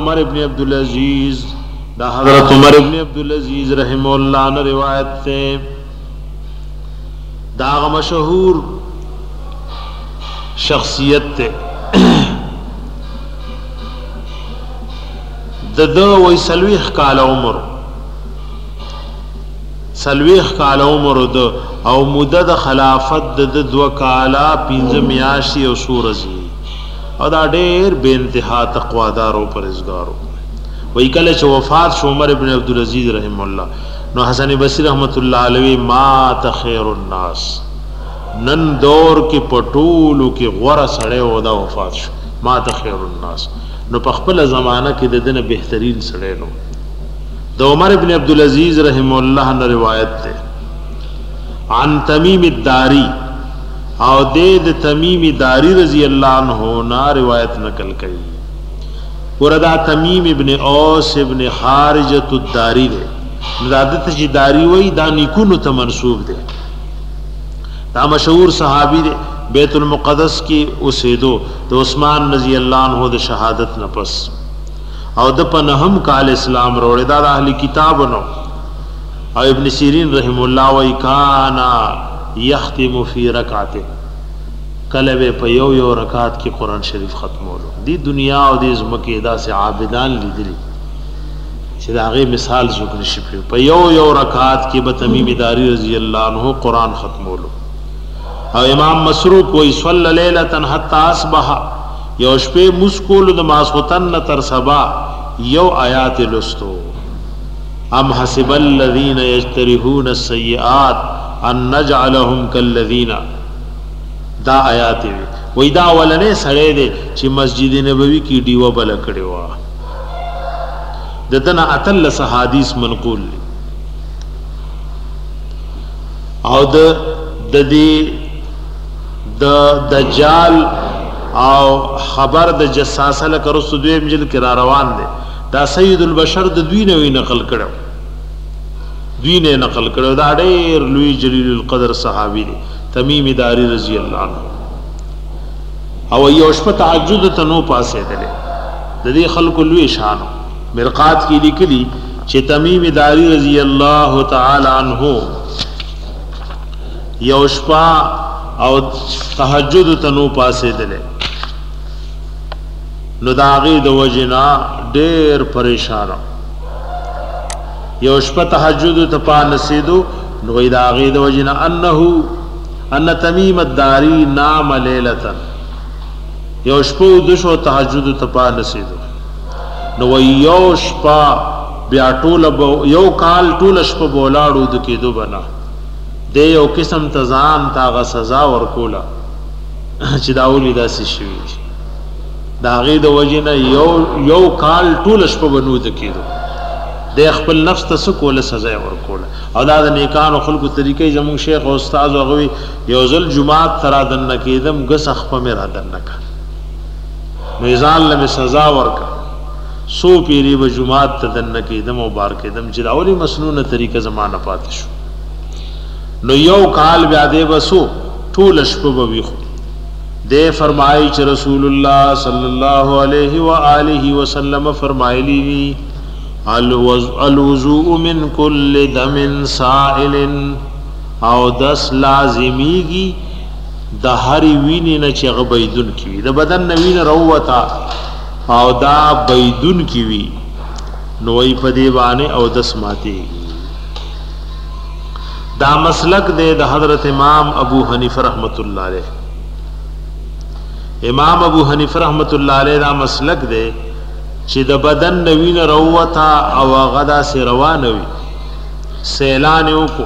عمر ابن عبد العزيز دا حضرت عمر ابن عبد العزيز رحم الله عنه روایت ته دا غ مشهور شخصیت ته د دو وی سلويخ کال عمر سلويخ کال عمر د او مدد خلافت د دو کالا 15 میاشتې او سورزي او دا ډېر بې انتها تقوادار او پرهېزګار و. وایي کله چې وفات شو عمر بن عبدالعزیز رحمه الله نو حسن بصري رحمت الله علیه وایي مات خیر الناس نن دور کې په ټولو کې غوره سړی و دا وفات شو مات خیر الناس نو په خپله زمانه کې د ده نه بهترین سړی نو د عمر ابن عبدالعزیز رحم الله نه روایت ده عن تمیم الداری او دی د تمیم داری رضی الله عنه نه روایت نقل کوي ګوره دا تمیم ابن اوس ابن حارجه الداری دی نو دا دته چې داری وای دا نیکونو ته منسوب دی دا مشهور صحابي دی بیت المقدس کې اوسېدو د عثمان رضی الله عنه د شهادت نه پس او د پنهم کال اسلام روړې دا د اهلی کتاب نو او ابن سیرین رحمه الله وایي، کان یختم فی رکعة، کله به په یو یو رکعت کې قرآن شریف ختمولو. دې دنیا او دې ځمکې داسې عابدان لیدلي چې د هغې مثال څوک نه شي پوهېږي. په یو یو رکعت کې به تمیم داري رضي الله عنه قرآن ختمولو. او امام مسروق وایي، صلی لیلة حتی اصبح، یو شپه لمونځ کولو د ماسخوتن نه تر سبا یو ایات یې لوستو. ام حسب الذین یجترحون السیئات ان نجعلهم کالذین دا آیات وی وای دا اولنې سړی دی چې مسجد نبوي کې دیوه بل کړي وا د دنا اتل صحادیث منقول دی او د د دې د دجال او خبر د جساسه لکه رسو دویم جل کې را روان دی دا سید البشر د دوی نه نقل کړو دوی نه نقل کړو دا ډیر لوی جلیل القدر صحابي دی تمیم داری رضی الله عنه او یو شپه تهجد ته نو پاسې دی د دې خلکو لوی شان مرقات کې لیکلي چې تمیم داری رضی الله تعالی عنه یو شپه او تهجد ته نو پاسې دی نو د هغې د وجې نه ډېر پرېشانه یو شپه تهجد ته پانسېدو نو وایي د هغې د وجې نه انه ان تمیم الداری نام لیلتا یو شپه د شو تهجد ته پانسیدو نو یو شپه بیا ټول یو کال ټول شپه بولاړو د کېدو بنا د یو قسم تزان تاغه سزا ورکولا چې داولی داسې شوی دا غي د وجنه یو یو کال ټول شپه بنو ذکیرو د خپل نفس ته سکول سزا ورکول او دا د نیکانو خلقو طریقې زمون شیخ او استاد او غوي یو ځل جمعه ترا دن کېدم غس خپ مې را دن کا میزان لمه سزا ورکا سو پیری و جمعه ته دن کېدم او بار کېدم چې دا اولی مسنونه طریقه زمانه پات شو نو یو کال بیا دې وسو ټول شپه به ویخو دی فرمایي چې رسول الله صلی الله علیه و آله وسلم فرمایلی دي الوضوء من كل دم سائل او دس لازمیږي د هر وینې نه چې غبیدون کی د بدن نه وینه روتا او دا بيدون کی وی نوې په دی باندې او دس ماتي دا مسلک دی د حضرت امام ابو حنیفه رحمت الله علیه امام ابو حنیفه رحمت الله علیه دا مسلک دی چې د بدن نوین روتا او غدا سي روان وي سیلان یو کو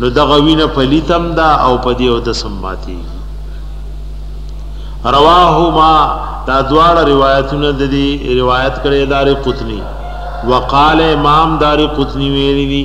نو دغه وینه پلیتم دا او پدی او د سماتی رواهما دا دواړه روایتونه د دې روایت کړي دار قطنی وقال امام دار قطنی ویلی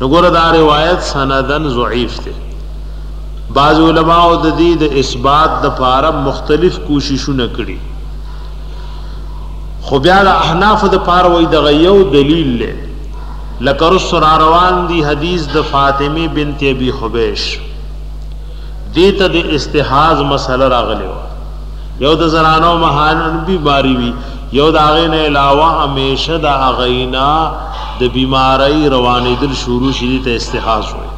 نو ګوره دا روایت سندن ضعیف دی بعض علماء د دې د اثبات د پاره مختلف کوششونه کړي خو بیا د احناف د پاره وای د یو دلیل له لکه رسول روان دی حدیث د فاطمه بنت ابي حبیش دې ته د استحاض مسئله راغلې وه، یو د زنانو مهانن بیماري وي، یو د هغې نه علاوه همیشه د هغوی نه د بیمارۍ روانېدل شروع شي، دې ته استحاض وایي.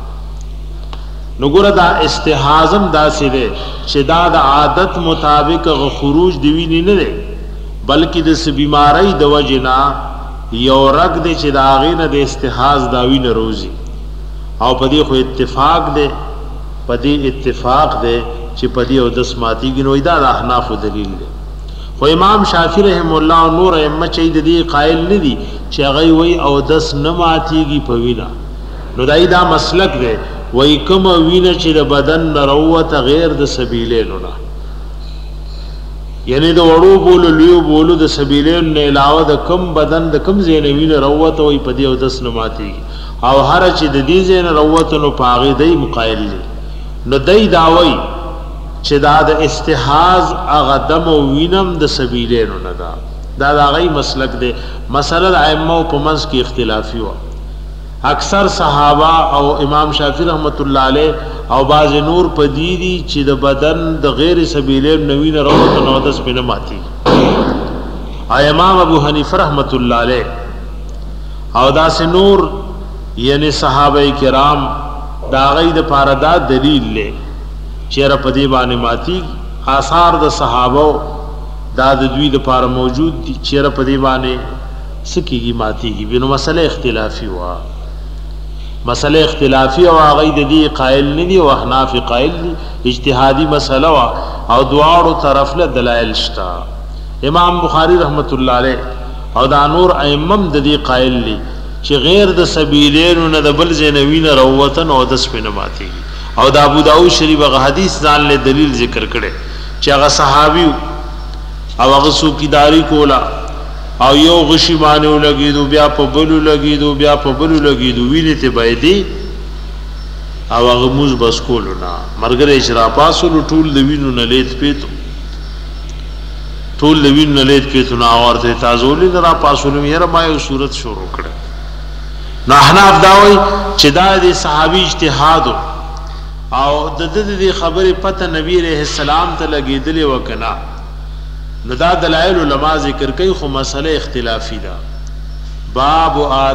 نو ګوره دا استحاض هم داسې دی چې دا د عادت مطابق هغه خروج د وینې نه دی، بلکې د څه بیمارۍ د وجې نه یو رګ دی چې د هغې نه د استحاض دا وینه روځي او په دې خو اتفاق دی په دې اتفاق دی چې په دې اودس ماتیږي نو دا د احناف دلیل دی خو امام شافعی رحم الله او نور ائمه چې د دې قائل نه دي چې هغه وی اودس نه ماتیږي په وینا نو دای دا مسلک دی وای کوم وینه چې د بدن نروته غیر د سبیلینو نه یعنی د وړو بولو لیو بولو د سبیلینو نه علاوه د کم بدن د کم زینوینه روته وای په دې اودس نه ماتیږي او هر چې د دې ځای نه راووتو نو په هغې دی هم قایل دی نو دی دا وایي چې دا د استحاض هغه دم او وینه هم د سبیلینو نه ده دا د هغوی مسلک دی مسله د ائمو په منځ کې اختلافي وه اکثر صحابه او امام شافعي رحمت الله علیه او بعض نور پدی دي چې د بدن د غیر سبیله نوی نه روت نو داس په نه ماتي امام ابو حنیفه رحمت الله علیه او داسې نور یعنې صحابه کرام د هغوی دپاره دا دلیل دی چېرې په دې باندې ماتېږي آثار د صحابو دا د دوی دپاره موجود دي چېرې په دې باندې څه کېږي ماتېږي وي نو مسله اختلافي وه مسله اختلافي او هغه د دې قائل نه دي او احناف قائل دي اجتهادي مسله وا او دواړو طرف له دلایل شته امام بخاری رحمت الله علیه او دا نور ائمه هم د دې قائل دي چې غير د سبيلين نه د بل ځای نه وينه راووته نو اودس پرې نه ماتېږي او د ابوداؤد شريف هغه حديث ځان له دليل ذکر کړی چې هغه صحابي وو او هغه څوکيداري کوله او يو غشي باندې ولګېدو بيا په بل ولګېدو بيا په بل ولګېدو وينې ته بهېدې او هغه موز بس کولو نه مرګره چې راپاسولو ټول د وینو نه لېت پېتو ټول له وینو نه لید کېتو نو هغه ورته یې تازولي نه راپاڅولم، یاره ما یو سورت شروع کړی. نو احناف دا وایي چې دا د دې صحابي اجتهاد و او د ده د دې خبرې پته نبي علیه السلام ته لګېدلې وه که نه؟ نو دا دلایل علما ذکر کوي، خو مسئله اختلافي ده. باب آداب.